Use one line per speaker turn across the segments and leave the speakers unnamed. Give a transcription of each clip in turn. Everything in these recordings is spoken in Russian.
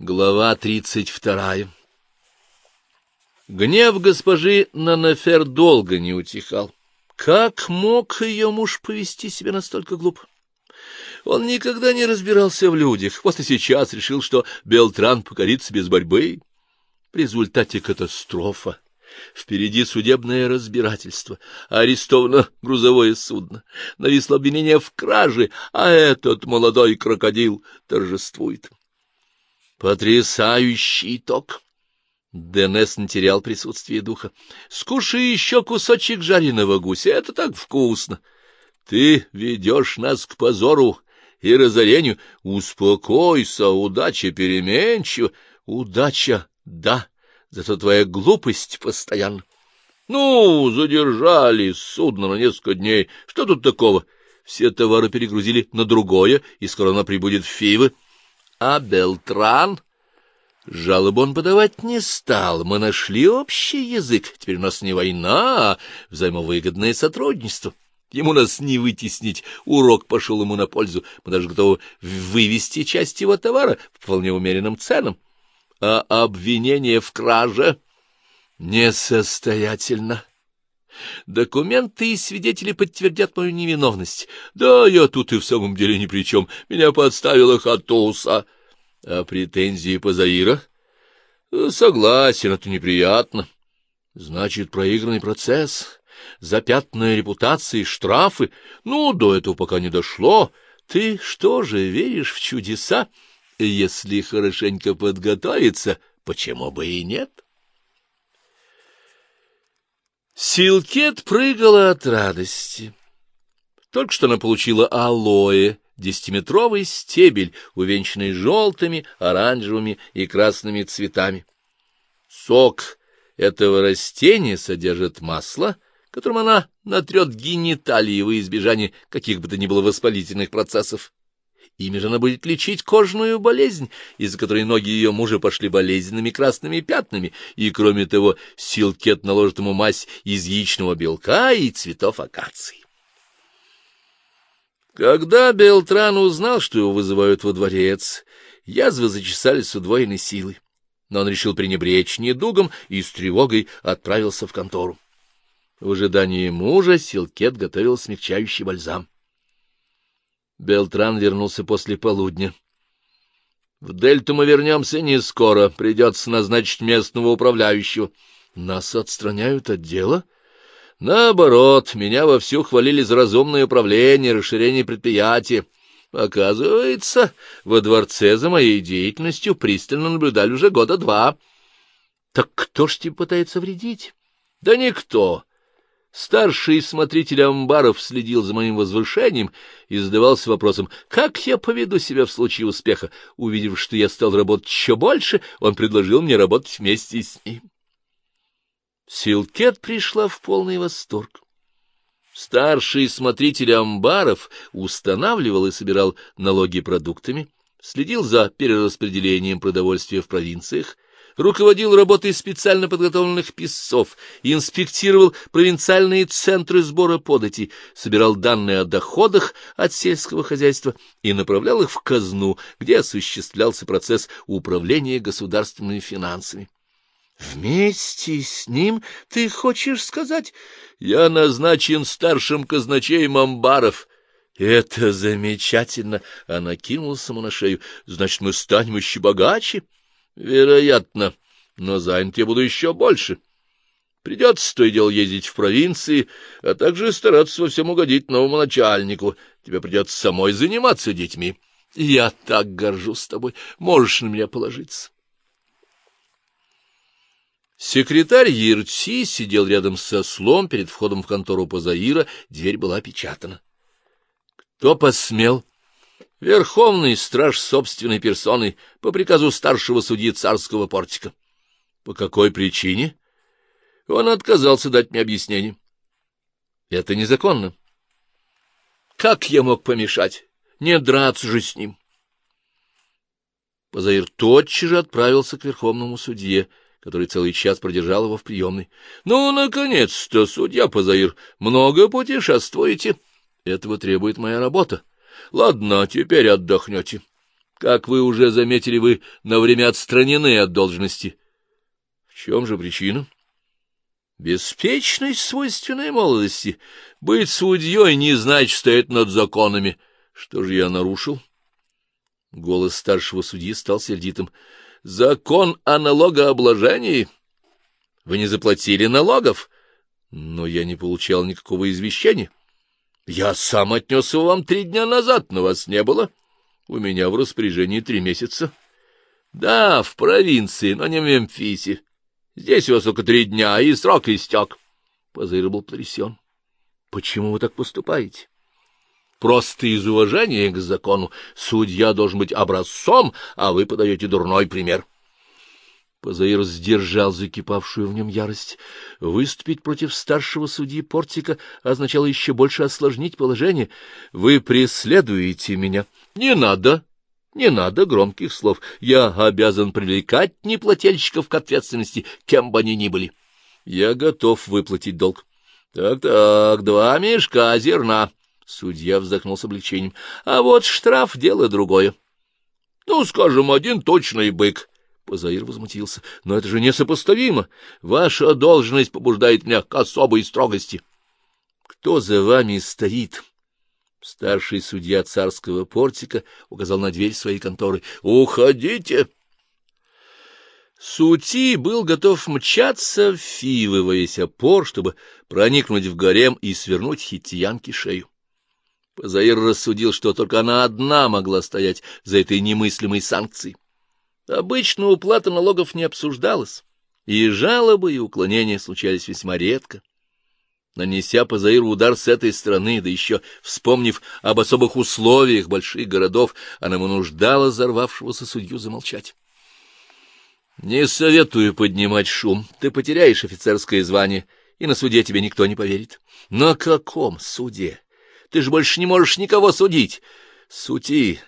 Глава тридцать вторая Гнев госпожи Нанафер долго не утихал. Как мог ее муж повести себя настолько глупо? Он никогда не разбирался в людях, вот и сейчас решил, что Белтран покорится без борьбы. В результате катастрофа. Впереди судебное разбирательство, арестовано грузовое судно, нависло обвинение в краже, а этот молодой крокодил торжествует. Потрясающий итог! Денес не терял присутствие духа. — Скушай еще кусочек жареного гуся, это так вкусно. Ты ведешь нас к позору и разорению. Успокойся, удача переменчива. Удача, да, зато твоя глупость постоянно. Ну, задержали судно на несколько дней. Что тут такого? Все товары перегрузили на другое, и скоро она прибудет в Фивы. А Белтран... Жалобу он подавать не стал. Мы нашли общий язык. Теперь у нас не война, а взаимовыгодное сотрудничество. Ему нас не вытеснить. Урок пошел ему на пользу. Мы даже готовы вывести часть его товара по вполне умеренным ценам. А обвинение в краже несостоятельно. Документы и свидетели подтвердят мою невиновность. Да, я тут и в самом деле ни при чем. Меня подставила Хатуса. А претензии по Заира? Согласен, это неприятно. Значит, проигранный процесс, запятная репутация и штрафы. Ну, до этого пока не дошло. Ты что же, веришь в чудеса? Если хорошенько подготовиться, почему бы и нет? Силкет прыгала от радости. Только что она получила алоэ, десятиметровый стебель, увенчанный желтыми, оранжевыми и красными цветами. Сок этого растения содержит масло, которым она натрет гениталии во избежание каких бы то ни было воспалительных процессов. Ими же она будет лечить кожную болезнь, из-за которой ноги ее мужа пошли болезненными красными пятнами, и, кроме того, силкет наложит ему мазь из яичного белка и цветов акации. Когда Белтран узнал, что его вызывают во дворец, язвы зачесались с удвоенной силой, но он решил пренебречь недугом и с тревогой отправился в контору. В ожидании мужа Силкет готовил смягчающий бальзам. Белтран вернулся после полудня. — В Дельту мы вернемся не скоро, придется назначить местного управляющего. — Нас отстраняют от дела? — Наоборот, меня вовсю хвалили за разумное управление, расширение предприятия. Оказывается, во дворце за моей деятельностью пристально наблюдали уже года два. Так кто ж тебе пытается вредить? Да никто. Старший смотритель амбаров следил за моим возвышением и задавался вопросом, как я поведу себя в случае успеха. Увидев, что я стал работать еще больше, он предложил мне работать вместе с ним. Силкет пришла в полный восторг. Старший смотритель амбаров устанавливал и собирал налоги продуктами, следил за перераспределением продовольствия в провинциях, руководил работой специально подготовленных писцов, инспектировал провинциальные центры сбора податей, собирал данные о доходах от сельского хозяйства и направлял их в казну, где осуществлялся процесс управления государственными финансами. Вместе с ним, ты хочешь сказать? Я назначен старшим казначеем амбаров. Это замечательно. Она кинулась ему на шею. Значит, мы станем еще богаче? Вероятно. Но занят я буду еще больше. Придется то и дело ездить в провинции, а также стараться во всем угодить новому начальнику. Тебе придется самой заниматься детьми. Я так горжусь тобой. Можешь на меня положиться. Секретарь Ерти сидел рядом со слом перед входом в контору Пазаира, дверь была опечатана. Кто посмел? Верховный страж собственной персоной по приказу старшего судьи царского портика. По какой причине? Он отказался дать мне объяснение. Это незаконно. Как я мог помешать? Не драться же с ним. Позаир тотчас же отправился к верховному судье, который целый час продержал его в приемной. — Ну, наконец-то, судья Пазаир, много путешествуете. Этого требует моя работа. Ладно, теперь отдохнете. Как вы уже заметили, вы на время отстранены от должности. В чем же причина? Беспечность, свойственная молодости. Быть судьей не значит стоять над законами. Что же я нарушил? Голос старшего судьи стал сердитым. Закон о налогообложении. Вы не заплатили налогов, но я не получал никакого извещения. Я сам отнес его вам три дня назад, но вас не было. У меня в распоряжении три месяца. Да, в провинции, но не в Мемфисе. Здесь у вас только три дня, и срок истек. Позыр был потрясен. Почему вы так поступаете? Просто из уважения к закону судья должен быть образцом, а вы подаете дурной пример. Позаир сдержал закипавшую в нем ярость. Выступить против старшего судьи Портика означало еще больше осложнить положение. Вы преследуете меня. Не надо, не надо громких слов. Я обязан привлекать неплательщиков к ответственности, кем бы они ни были. Я готов выплатить долг. Так-так, два мешка зерна. Судья вздохнул с облегчением. А вот штраф — дело другое. Ну, скажем, один точный бык. Позаир возмутился. — Но это же несопоставимо. Ваша должность побуждает меня к особой строгости. — Кто за вами стоит? Старший судья царского портика указал на дверь своей конторы. — Уходите! Сути был готов мчаться в Фивы во весь опор, чтобы проникнуть в гарем и свернуть хитиянке шею. Позаир рассудил, что только она одна могла стоять за этой немыслимой санкцией. Обычно уплата налогов не обсуждалась, и жалобы и уклонения случались весьма редко. Нанеся по Заиру удар с этой стороны, да еще вспомнив об особых условиях больших городов, она вынуждала взорвавшегося судью замолчать. — Не советую поднимать шум, ты потеряешь офицерское звание, и на суде тебе никто не поверит. — На каком суде? Ты же больше не можешь никого судить. — Сути.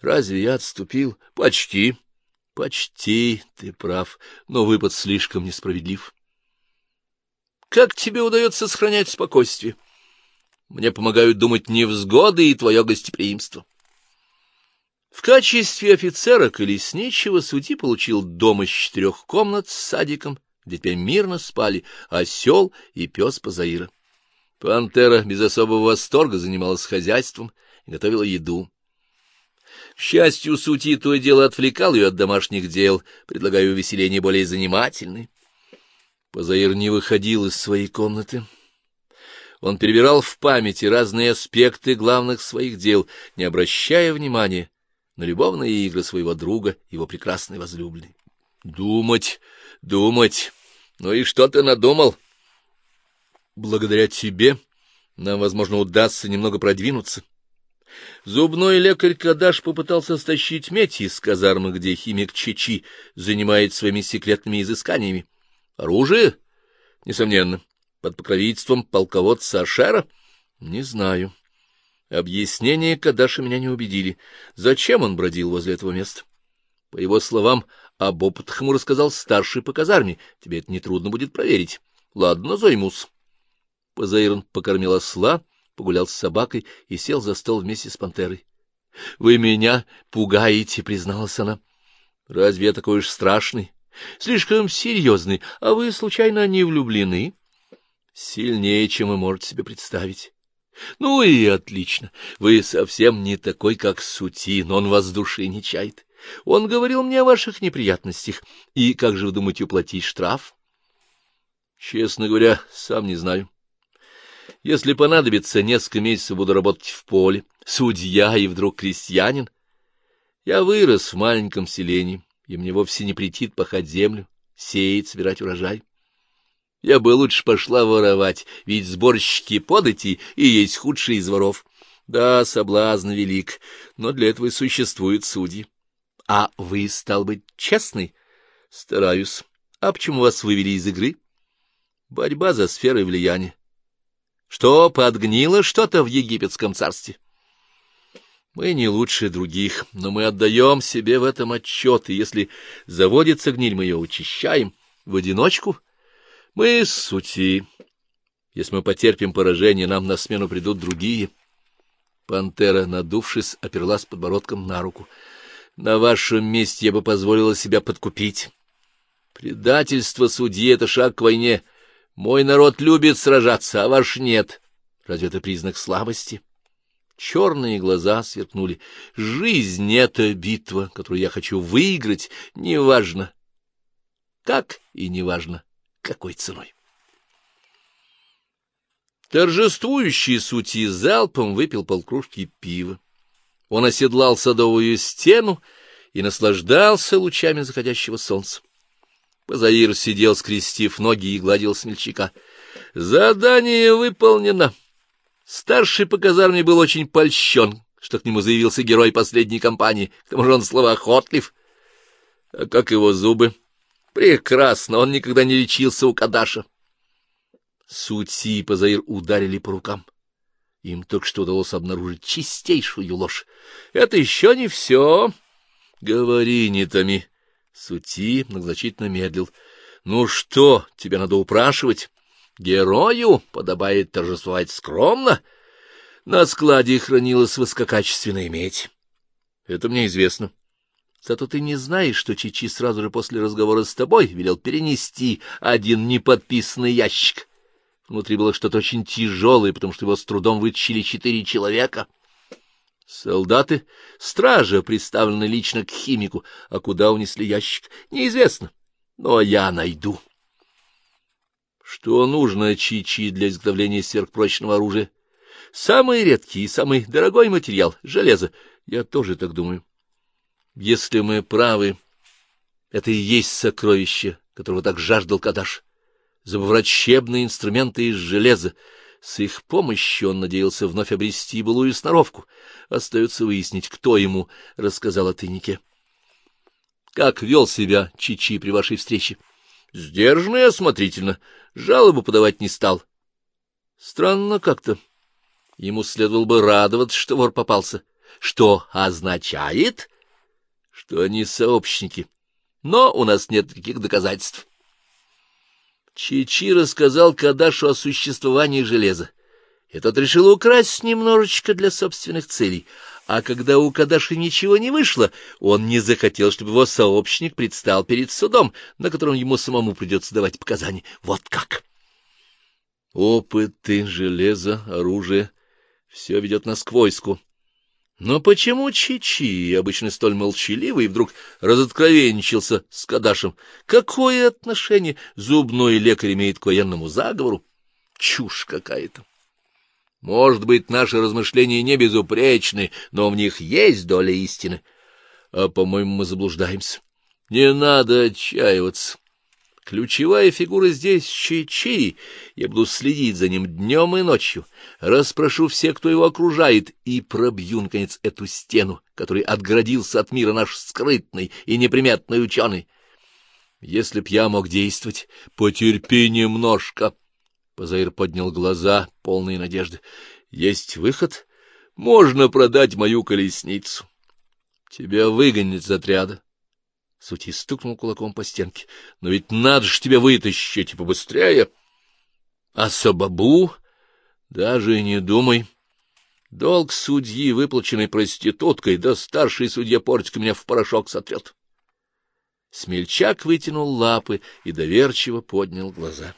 Разве я отступил? — Почти. — Почти ты прав, но выпад слишком несправедлив. Как тебе удается сохранять спокойствие? Мне помогают думать невзгоды и твое гостеприимство. В качестве офицера колесничего судьи получил дом из четырех комнат с садиком, где теперь мирно спали осел и пес Пазаира. Пантера без особого восторга занималась хозяйством и готовила еду. К счастью, сути то и дело отвлекал ее от домашних дел, предлагая увеселение более занимательные. Позаир не выходил из своей комнаты. Он перебирал в памяти разные аспекты главных своих дел, не обращая внимания на любовные игры своего друга, его прекрасной возлюбленной. Думать, думать. Ну и что ты надумал? Благодаря тебе нам, возможно, удастся немного продвинуться. Зубной лекарь Кадаш попытался стащить медь из казармы, где химик Чичи занимает своими секретными изысканиями. Оружие? Несомненно. Под покровительством полководца Ашера? Не знаю. Объяснения Кадаша меня не убедили. Зачем он бродил возле этого места? По его словам, об опытах ему рассказал старший по казарме. Тебе это нетрудно будет проверить. Ладно, займусь. Позаирон покормил осла, погулял с собакой и сел за стол вместе с пантерой. — Вы меня пугаете, — призналась она. — Разве я такой уж страшный? Слишком серьезный, а вы, случайно, не влюблены? — Сильнее, чем вы можете себе представить. — Ну и отлично. Вы совсем не такой, как Сути, но он вас души не чает. Он говорил мне о ваших неприятностях. И как же вы думаете уплатить штраф? — Честно говоря, сам не знаю. — если понадобится, несколько месяцев буду работать в поле, судья и вдруг крестьянин. Я вырос в маленьком селении, и мне вовсе не претит пахать землю, сеять, собирать урожай. Я бы лучше пошла воровать, ведь сборщики подати и есть худшие из воров. Да, соблазн велик, но для этого и существуют судьи. А вы, стал быть, честный? Стараюсь. А почему вас вывели из игры? Борьба за сферой влияния. Что, подгнило что-то в египетском царстве? Мы не лучше других, но мы отдаем себе в этом отчет, и если заводится гниль, мы ее учащаем. В одиночку мы сути. Если мы потерпим поражение, нам на смену придут другие. Пантера, надувшись, оперлась подбородком на руку. На вашем месте я бы позволила себя подкупить. Предательство судьи — это шаг к войне. Мой народ любит сражаться, а ваш нет. Разве это признак слабости? Черные глаза сверкнули. Жизнь — это битва, которую я хочу выиграть, неважно. Как и неважно, какой ценой. Торжествующий сути залпом выпил полкружки пива. Он оседлал садовую стену и наслаждался лучами заходящего солнца. Позаир сидел, скрестив ноги, и гладил смельчака. Задание выполнено. Старший по казарме был очень польщен, что к нему заявился герой последней кампании, к тому же он словоохотлив. А как его зубы? Прекрасно, он никогда не лечился у Кадаша. Сути и Позаир ударили по рукам. Им только что удалось обнаружить чистейшую ложь. — Это еще не все. — Говори, не томи. Сути многозначительно медлил. — Ну что, тебя надо упрашивать? Герою подобает торжествовать скромно. На складе хранилась высококачественная медь. Это мне известно. Зато ты не знаешь, что Чичи сразу же после разговора с тобой велел перенести один неподписанный ящик. Внутри было что-то очень тяжелое, потому что его с трудом вытащили четыре человека. Солдаты, стража, представлены лично к химику, а куда унесли ящик, неизвестно. Но я найду. Что нужно Чичи для изготовления сверхпрочного оружия? Самый редкий и самый дорогой материал — железо. Я тоже так думаю. Если мы правы, это и есть сокровище, которого так жаждал Кадаш зубоврачебные инструменты из железа. С их помощью он надеялся вновь обрести былую сноровку. Остается выяснить, кто ему рассказал о тайнике. Как вел себя Чичи при вашей встрече? Сдержанно и осмотрительно. Жалобу подавать не стал. Странно как-то. Ему следовало бы радоваться, что вор попался. Что означает? Что они сообщники. Но у нас нет никаких доказательств. Чичи рассказал Кадашу о существовании железа. Этот решил украсть немножечко для собственных целей, а когда у Кадаши ничего не вышло, он не захотел, чтобы его сообщник предстал перед судом, на котором ему самому придется давать показания. Вот как! Опыты, железо, оружие — все ведет нас к войску. Но почему Чичи, обычно столь молчаливый, вдруг разоткровенничался с Кадашем? Какое отношение зубной лекарь имеет к военному заговору? Чушь какая-то. Может быть, наши размышления не безупречны, но в них есть доля истины. А, по-моему, мы заблуждаемся. Не надо отчаиваться. Ключевая фигура здесь Чичи. Я буду следить за ним днем и ночью, расспрошу всех, кто его окружает, и пробью, наконец, эту стену, которой отгородился от мира наш скрытный и неприметный ученый. Если б я мог действовать, потерпи немножко. Позаир поднял глаза, полные надежды. Есть выход? Можно продать мою колесницу. Тебя выгонят из отряда. Сути стукнул кулаком по стенке. — Но ведь надо же тебя вытащить и побыстрее. — А Сабабу? Даже не думай. Долг судьи, выплаченный проституткой, да старший судья Портик меня в порошок сотрет. Смельчак вытянул лапы и доверчиво поднял глаза.